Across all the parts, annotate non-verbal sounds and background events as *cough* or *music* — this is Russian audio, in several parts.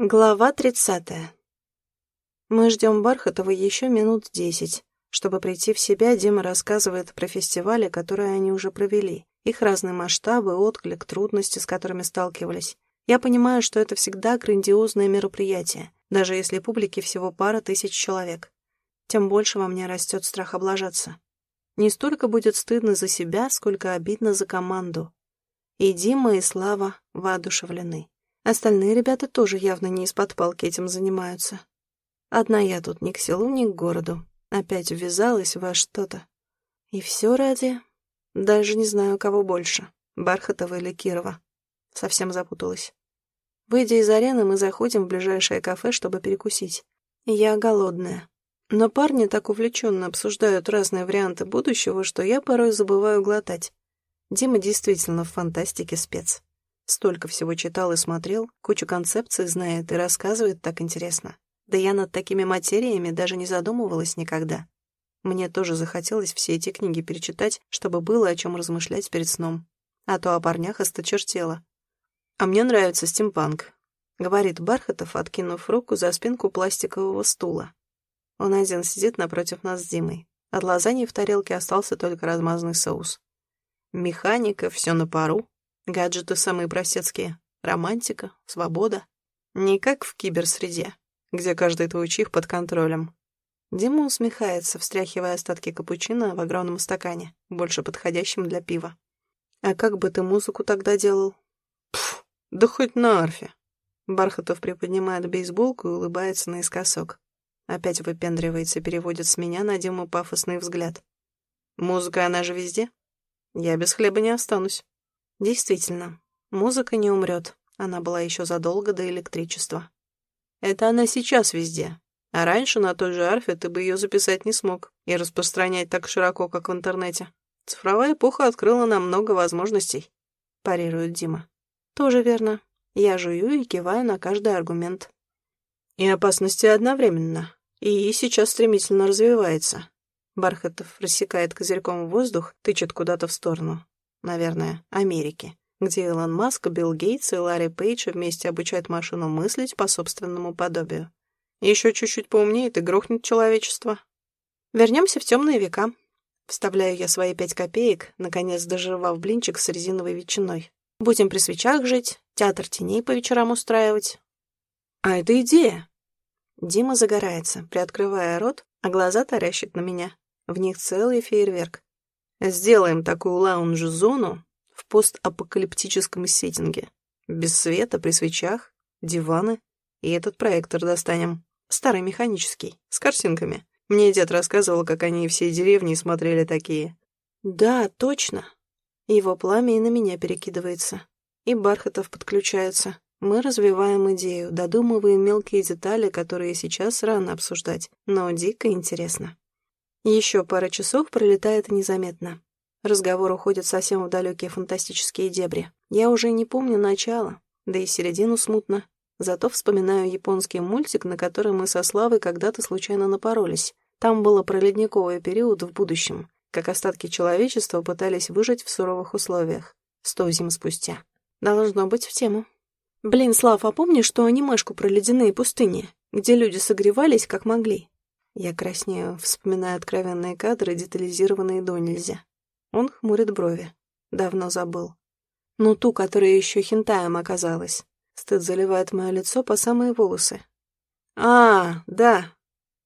Глава тридцатая. Мы ждем Бархатова еще минут десять. Чтобы прийти в себя, Дима рассказывает про фестивали, которые они уже провели. Их разные масштабы, отклик, трудности, с которыми сталкивались. Я понимаю, что это всегда грандиозное мероприятие, даже если публики всего пара тысяч человек. Тем больше во мне растет страх облажаться. Не столько будет стыдно за себя, сколько обидно за команду. И Дима, и Слава воодушевлены. Остальные ребята тоже явно не из-под палки этим занимаются. Одна я тут ни к селу, ни к городу. Опять ввязалась во что-то. И все ради... Даже не знаю, кого больше, Бархатова или Кирова. Совсем запуталась. Выйдя из арены, мы заходим в ближайшее кафе, чтобы перекусить. Я голодная. Но парни так увлеченно обсуждают разные варианты будущего, что я порой забываю глотать. Дима действительно в фантастике спец. Столько всего читал и смотрел, кучу концепций знает и рассказывает так интересно. Да я над такими материями даже не задумывалась никогда. Мне тоже захотелось все эти книги перечитать, чтобы было о чем размышлять перед сном. А то о парнях осточертело. «А мне нравится стимпанк», — говорит Бархатов, откинув руку за спинку пластикового стула. Он один сидит напротив нас с Димой. От лазаньи в тарелке остался только размазанный соус. Механика, все на пару, Гаджеты самые простецкие. Романтика, свобода. Не как в киберсреде, где каждый твой чих под контролем. Дима усмехается, встряхивая остатки капучино в огромном стакане, больше подходящем для пива. «А как бы ты музыку тогда делал?» «Пф, да хоть на арфе». Бархатов приподнимает бейсболку и улыбается наискосок. Опять выпендривается, переводит с меня на Диму пафосный взгляд. «Музыка, она же везде. Я без хлеба не останусь». Действительно, музыка не умрет. Она была еще задолго до электричества. Это она сейчас везде. А раньше на той же арфе ты бы ее записать не смог и распространять так широко, как в интернете. Цифровая эпоха открыла нам много возможностей, парирует Дима. Тоже верно. Я жую и киваю на каждый аргумент. И опасности одновременно. И сейчас стремительно развивается. Бархатов рассекает козырьком воздух, тычет куда-то в сторону наверное, Америки, где Илон Маск, Билл Гейтс и Ларри Пейдж вместе обучают машину мыслить по собственному подобию. Еще чуть-чуть поумнеет и грохнет человечество. Вернемся в темные века. Вставляю я свои пять копеек, наконец доживав блинчик с резиновой ветчиной. Будем при свечах жить, театр теней по вечерам устраивать. А это идея. Дима загорается, приоткрывая рот, а глаза таращит на меня. В них целый фейерверк. Сделаем такую лаунж-зону в постапокалиптическом сеттинге. Без света, при свечах, диваны. И этот проектор достанем. Старый механический, с картинками. Мне дед рассказывал, как они всей деревни смотрели такие. Да, точно. Его пламя и на меня перекидывается. И Бархатов подключается. Мы развиваем идею, додумываем мелкие детали, которые сейчас рано обсуждать, но дико интересно. Еще пара часов пролетает незаметно. Разговор уходит совсем в далекие фантастические дебри. Я уже не помню начала, да и середину смутно. Зато вспоминаю японский мультик, на который мы со Славой когда-то случайно напоролись. Там было про ледниковый период в будущем, как остатки человечества пытались выжить в суровых условиях. Сто зим спустя. Должно быть в тему. Блин, Слав, а помнишь что анимешку про ледяные пустыни, где люди согревались как могли? Я краснею, вспоминая откровенные кадры, детализированные до нельзя. Он хмурит брови. Давно забыл. Ну, ту, которая еще хентаем оказалась. Стыд заливает мое лицо по самые волосы. «А, да!»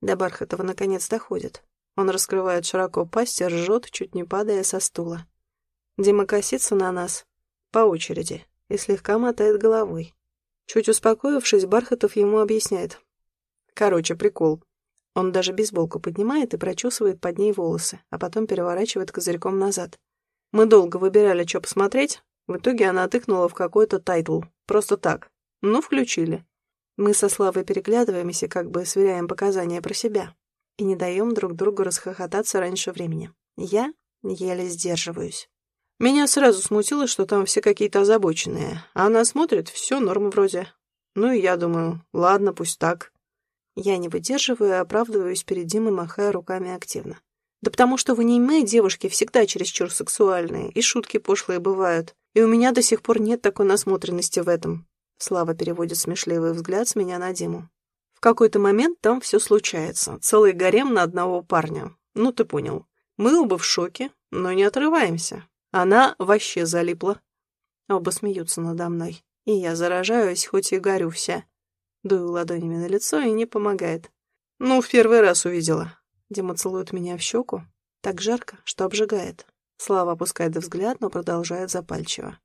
До Бархатова наконец доходит. Он раскрывает широко пасть и ржет, чуть не падая со стула. Дима косится на нас по очереди и слегка мотает головой. Чуть успокоившись, Бархатов ему объясняет. Короче, прикол. Он даже бейсболку поднимает и прочесывает под ней волосы, а потом переворачивает козырьком назад. Мы долго выбирали, что посмотреть. В итоге она тыкнула в какой-то тайтл. Просто так. Ну, включили. Мы со Славой переглядываемся, как бы сверяем показания про себя. И не даем друг другу расхохотаться раньше времени. Я еле сдерживаюсь. Меня сразу смутило, что там все какие-то озабоченные. А она смотрит, все норм вроде. Ну и я думаю, ладно, пусть так. Я не выдерживаю и оправдываюсь перед Димой, махая руками активно. Да потому что в аниме девушки всегда чересчур сексуальные, и шутки пошлые бывают, и у меня до сих пор нет такой насмотренности в этом. Слава переводит смешливый взгляд с меня на Диму. В какой-то момент там все случается. Целый гарем на одного парня. Ну, ты понял. Мы оба в шоке, но не отрываемся. Она вообще залипла. Оба смеются надо мной. И я заражаюсь, хоть и горю вся. Дую ладонями на лицо и не помогает. Ну, в первый раз увидела. Дима целует меня в щеку. Так жарко, что обжигает. Слава опускает взгляд, но продолжает запальчиво.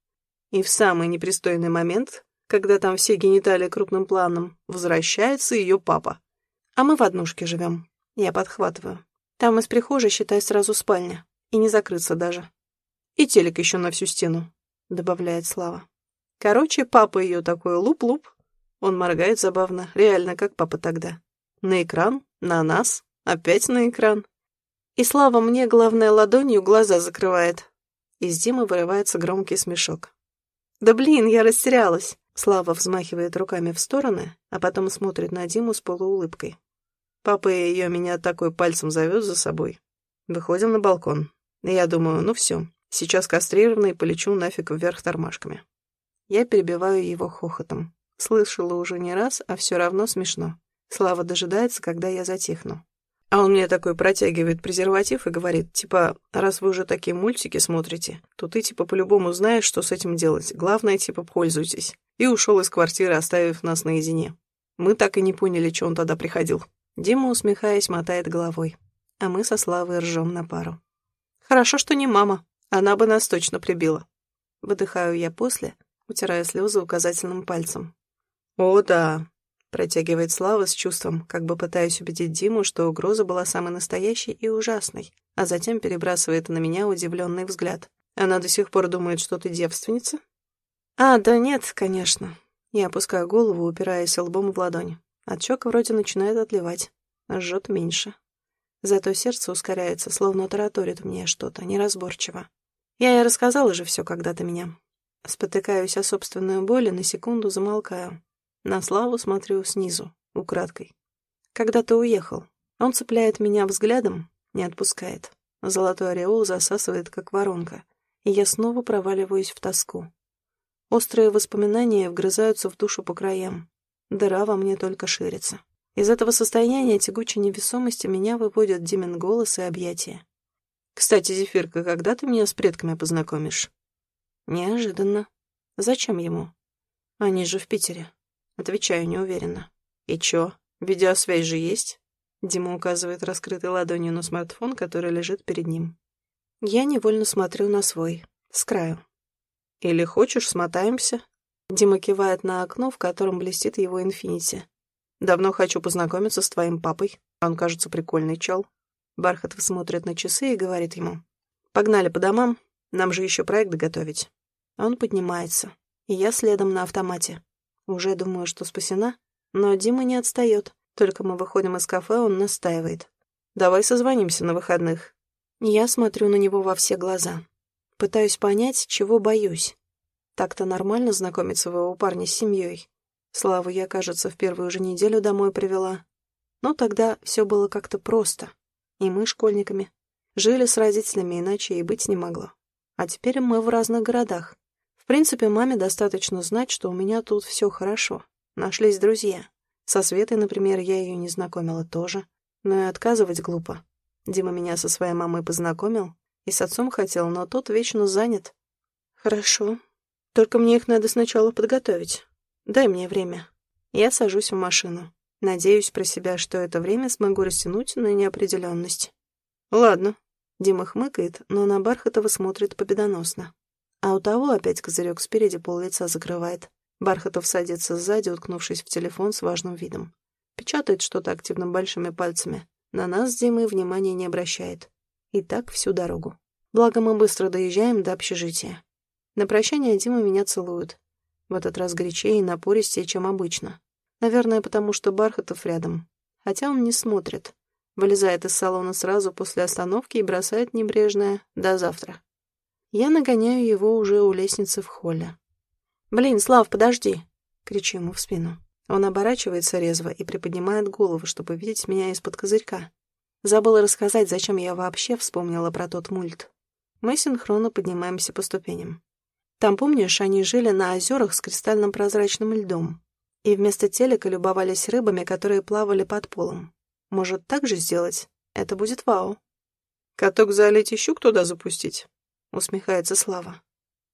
И в самый непристойный момент, когда там все гениталии крупным планом, возвращается ее папа. А мы в однушке живем. Я подхватываю. Там из прихожей, считай, сразу спальня. И не закрыться даже. И телек еще на всю стену, добавляет Слава. Короче, папа ее такой луп-луп. Он моргает забавно, реально, как папа тогда. На экран, на нас, опять на экран. И Слава мне, главное, ладонью глаза закрывает. Из Димы вырывается громкий смешок. «Да блин, я растерялась!» Слава взмахивает руками в стороны, а потом смотрит на Диму с полуулыбкой. Папа ее меня такой пальцем зовет за собой. Выходим на балкон. Я думаю, ну все, сейчас кастрированный полечу нафиг вверх тормашками. Я перебиваю его хохотом. Слышала уже не раз, а все равно смешно. Слава дожидается, когда я затихну. А он мне такой протягивает презерватив и говорит, типа, раз вы уже такие мультики смотрите, то ты, типа, по-любому знаешь, что с этим делать. Главное, типа, пользуйтесь. И ушел из квартиры, оставив нас наедине. Мы так и не поняли, что он тогда приходил. Дима, усмехаясь, мотает головой. А мы со Славой ржем на пару. Хорошо, что не мама. Она бы нас точно прибила. Выдыхаю я после, утирая слезы указательным пальцем. О, да, Протягивает Слава с чувством, как бы пытаясь убедить Диму, что угроза была самой настоящей и ужасной, а затем перебрасывает на меня удивленный взгляд. Она до сих пор думает, что ты девственница? А, да нет, конечно. Я опускаю голову, упираясь лбом в ладонь. Отчек вроде начинает отливать. Жжет меньше. Зато сердце ускоряется, словно тараторит мне что-то неразборчиво. Я и рассказала же все когда-то меня. Спотыкаюсь о собственную боль и на секунду замолкаю. На Славу смотрю снизу, украдкой. Когда ты уехал, он цепляет меня взглядом, не отпускает. Золотой ореол засасывает, как воронка, и я снова проваливаюсь в тоску. Острые воспоминания вгрызаются в душу по краям. Дыра во мне только ширится. Из этого состояния тягучей невесомости меня выводят Димин голос и объятия. «Кстати, Зефирка, когда ты меня с предками познакомишь?» «Неожиданно. Зачем ему? Они же в Питере. Отвечаю неуверенно. «И чё, видеосвязь же есть?» Дима указывает раскрытой ладонью на смартфон, который лежит перед ним. Я невольно смотрю на свой, с краю. «Или хочешь, смотаемся?» Дима кивает на окно, в котором блестит его инфинити. «Давно хочу познакомиться с твоим папой. Он, кажется, прикольный чел». Бархатов смотрит на часы и говорит ему. «Погнали по домам, нам же еще проект готовить». Он поднимается, и я следом на автомате. Уже думаю, что спасена, но Дима не отстает. Только мы выходим из кафе, он настаивает. «Давай созвонимся на выходных». Я смотрю на него во все глаза. Пытаюсь понять, чего боюсь. Так-то нормально знакомить своего парня с семьей. Славу я, кажется, в первую же неделю домой привела. Но тогда все было как-то просто. И мы школьниками. Жили с родителями, иначе и быть не могло. А теперь мы в разных городах. Принципе, маме достаточно знать, что у меня тут все хорошо. Нашлись друзья. Со Светой, например, я ее не знакомила тоже. Но и отказывать глупо. Дима меня со своей мамой познакомил. И с отцом хотел, но тот вечно занят. Хорошо. Только мне их надо сначала подготовить. Дай мне время. Я сажусь в машину. Надеюсь про себя, что это время смогу растянуть на неопределенность. Ладно. Дима хмыкает, но на Бархатова смотрит победоносно. А у того опять козырек спереди пол лица закрывает. Бархатов садится сзади, уткнувшись в телефон с важным видом. Печатает что-то активно большими пальцами. На нас с Димой внимания не обращает. И так всю дорогу. Благо мы быстро доезжаем до общежития. На прощание Дима меня целует. В этот раз горячее и напористее, чем обычно. Наверное, потому что Бархатов рядом. Хотя он не смотрит. Вылезает из салона сразу после остановки и бросает небрежное «до завтра». Я нагоняю его уже у лестницы в холле. «Блин, Слав, подожди!» — кричу ему в спину. Он оборачивается резво и приподнимает голову, чтобы видеть меня из-под козырька. Забыла рассказать, зачем я вообще вспомнила про тот мульт. Мы синхронно поднимаемся по ступеням. Там, помнишь, они жили на озерах с кристальным прозрачным льдом. И вместо телека любовались рыбами, которые плавали под полом. Может, так же сделать? Это будет вау. «Каток залить и щук туда запустить?» — усмехается Слава.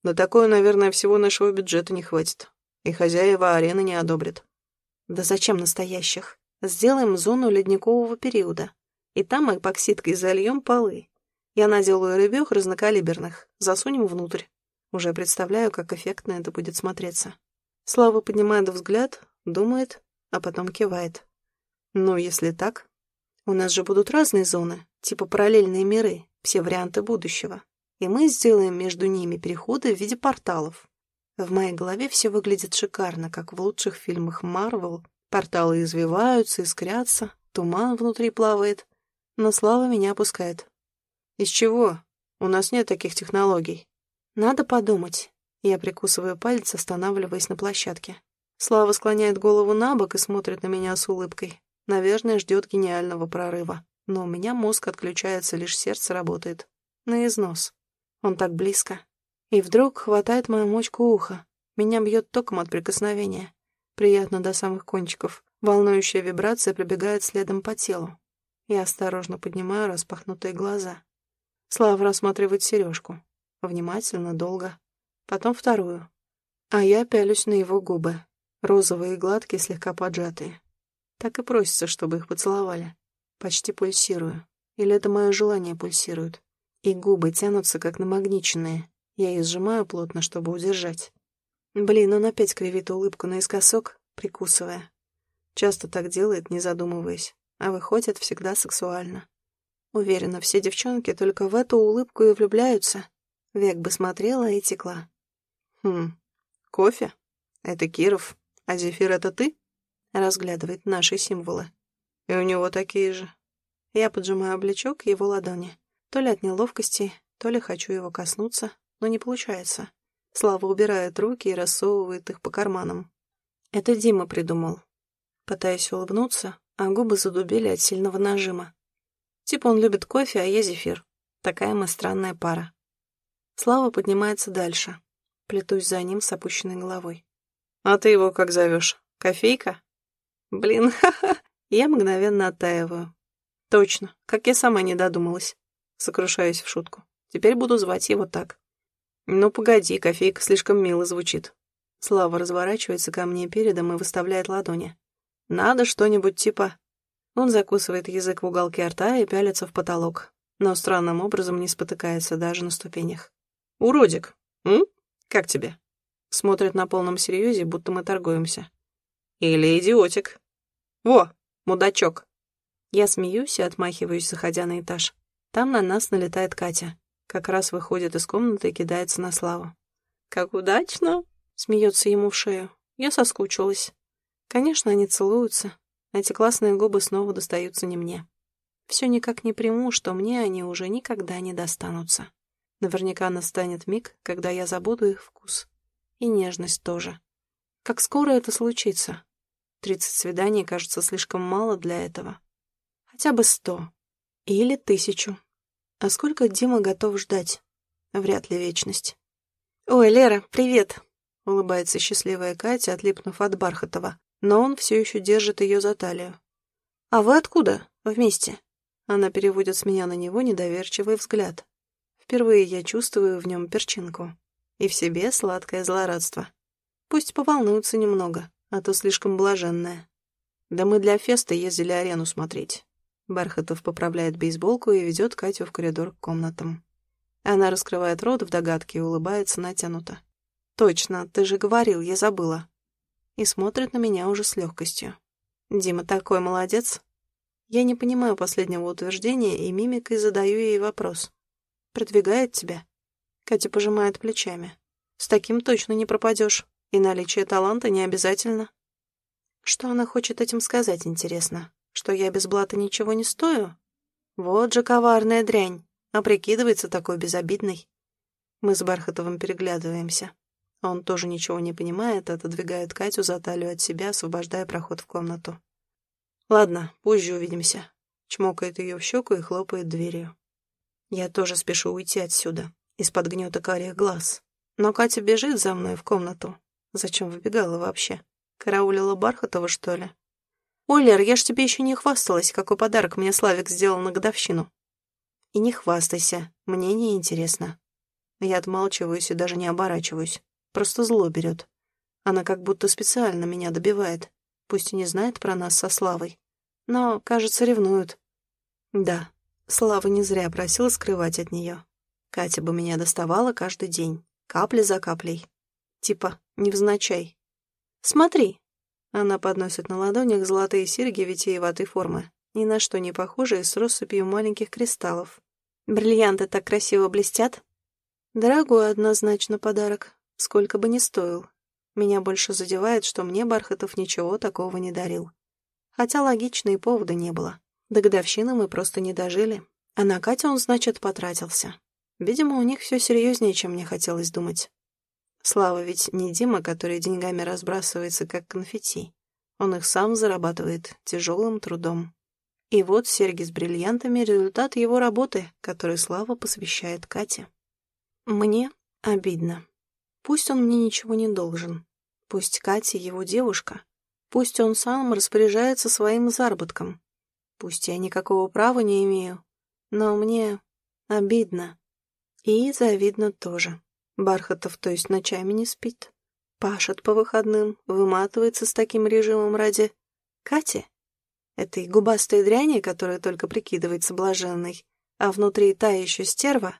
«На такое, наверное, всего нашего бюджета не хватит. И хозяева арены не одобрят». «Да зачем настоящих? Сделаем зону ледникового периода. И там эпоксидкой зальем полы. Я наделаю рыбёх разнокалиберных, засунем внутрь. Уже представляю, как эффектно это будет смотреться». Слава поднимает взгляд, думает, а потом кивает. «Ну, если так, у нас же будут разные зоны, типа параллельные миры, все варианты будущего. И мы сделаем между ними переходы в виде порталов. В моей голове все выглядит шикарно, как в лучших фильмах Марвел. Порталы извиваются, искрятся, туман внутри плавает. Но Слава меня опускает. «Из чего? У нас нет таких технологий». «Надо подумать». Я прикусываю палец, останавливаясь на площадке. Слава склоняет голову на бок и смотрит на меня с улыбкой. Наверное, ждет гениального прорыва. Но у меня мозг отключается, лишь сердце работает. На износ. Он так близко. И вдруг хватает мою мочку уха. Меня бьет током от прикосновения. Приятно до самых кончиков. Волнующая вибрация пробегает следом по телу. Я осторожно поднимаю распахнутые глаза. Слава рассматривает сережку. Внимательно, долго. Потом вторую. А я пялюсь на его губы. Розовые и гладкие, слегка поджатые. Так и просится, чтобы их поцеловали. Почти пульсирую. Или это мое желание пульсирует. И губы тянутся, как намагниченные. Я их сжимаю плотно, чтобы удержать. Блин, он опять кривит улыбку наискосок, прикусывая. Часто так делает, не задумываясь. А выходит всегда сексуально. Уверена, все девчонки только в эту улыбку и влюбляются. Век бы смотрела и текла. Хм, кофе? Это Киров. А зефир — это ты? разглядывает наши символы. И у него такие же. Я поджимаю облачок его ладони. То ли от неловкости, то ли хочу его коснуться, но не получается. Слава убирает руки и рассовывает их по карманам. Это Дима придумал. Пытаюсь улыбнуться, а губы задубели от сильного нажима. Типа он любит кофе, а я зефир. Такая мы странная пара. Слава поднимается дальше. Плетусь за ним с опущенной головой. «А ты его как зовешь? Кофейка?» Блин, *laughs* ха-ха. Я мгновенно оттаиваю. Точно, как я сама не додумалась. Сокрушаюсь в шутку. Теперь буду звать его так. Ну, погоди, кофейка слишком мило звучит. Слава разворачивается ко мне передом и выставляет ладони. Надо что-нибудь типа... Он закусывает язык в уголке рта и пялится в потолок, но странным образом не спотыкается даже на ступенях. «Уродик, м? Как тебе?» Смотрит на полном серьезе, будто мы торгуемся. Или идиотик. Во, мудачок. Я смеюсь и отмахиваюсь, заходя на этаж. Там на нас налетает Катя. Как раз выходит из комнаты и кидается на Славу. «Как удачно!» — смеется ему в шею. Я соскучилась. Конечно, они целуются. Эти классные губы снова достаются не мне. Все никак не приму, что мне они уже никогда не достанутся. Наверняка настанет миг, когда я забуду их вкус. И нежность тоже. Как скоро это случится? Тридцать свиданий кажется слишком мало для этого. Хотя бы сто. Или тысячу. А сколько Дима готов ждать? Вряд ли вечность. «Ой, Лера, привет!» — улыбается счастливая Катя, отлипнув от Бархатова. Но он все еще держит ее за талию. «А вы откуда? Вместе?» Она переводит с меня на него недоверчивый взгляд. Впервые я чувствую в нем перчинку. И в себе сладкое злорадство. Пусть поволнуются немного, а то слишком блаженная. Да мы для феста ездили арену смотреть. Бархатов поправляет бейсболку и ведет Катю в коридор к комнатам. Она раскрывает рот в догадке и улыбается натянуто. «Точно, ты же говорил, я забыла». И смотрит на меня уже с легкостью. «Дима такой молодец». Я не понимаю последнего утверждения и мимикой задаю ей вопрос. «Продвигает тебя?» Катя пожимает плечами. «С таким точно не пропадешь. И наличие таланта не обязательно. Что она хочет этим сказать, интересно? Что я без блата ничего не стою? Вот же коварная дрянь, а прикидывается такой безобидной. Мы с Бархатовым переглядываемся. Он тоже ничего не понимает, отодвигает Катю за талию от себя, освобождая проход в комнату. «Ладно, позже увидимся», — чмокает ее в щеку и хлопает дверью. Я тоже спешу уйти отсюда, из-под гнета карих глаз. Но Катя бежит за мной в комнату. Зачем выбегала вообще? Караулила Бархатова, что ли? «Ой, Лер, я ж тебе еще не хвасталась, какой подарок мне Славик сделал на годовщину». «И не хвастайся, мне не интересно». Я отмалчиваюсь и даже не оборачиваюсь. Просто зло берет. Она как будто специально меня добивает. Пусть и не знает про нас со Славой. Но, кажется, ревнует. Да, Слава не зря просила скрывать от нее. Катя бы меня доставала каждый день, капля за каплей. Типа, невзначай. «Смотри!» Она подносит на ладонях золотые серьги витиеватой формы, ни на что не похожие с россыпью маленьких кристаллов. Бриллианты так красиво блестят. Дорогой однозначно подарок, сколько бы ни стоил. Меня больше задевает, что мне Бархатов ничего такого не дарил. Хотя логичной повода не было. До годовщины мы просто не дожили. А на Катю он, значит, потратился. Видимо, у них все серьезнее, чем мне хотелось думать. Слава ведь не Дима, который деньгами разбрасывается, как конфетти. Он их сам зарабатывает тяжелым трудом. И вот серьги с бриллиантами — результат его работы, который Слава посвящает Кате. Мне обидно. Пусть он мне ничего не должен. Пусть Катя его девушка. Пусть он сам распоряжается своим заработком. Пусть я никакого права не имею. Но мне обидно. И завидно тоже. Бархатов, то есть ночами не спит. Пашет по выходным, выматывается с таким режимом ради... Кати? Этой губастой дряни, которая только прикидывается блаженной, а внутри та еще стерва.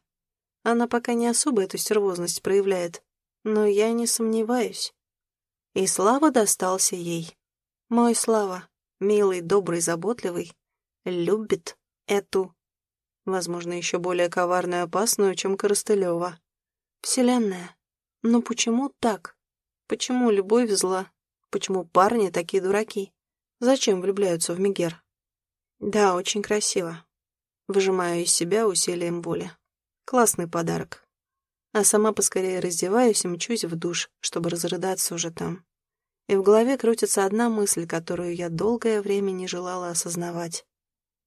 Она пока не особо эту стервозность проявляет, но я не сомневаюсь. И Слава достался ей. Мой Слава, милый, добрый, заботливый, любит эту, возможно, еще более коварную и опасную, чем Коростылева. Вселенная, но почему так? Почему любовь зла? Почему парни такие дураки? Зачем влюбляются в Мегер? Да, очень красиво. Выжимаю из себя усилием воли. Классный подарок а сама поскорее раздеваюсь и мчусь в душ, чтобы разрыдаться уже там. И в голове крутится одна мысль, которую я долгое время не желала осознавать.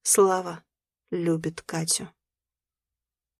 Слава любит Катю.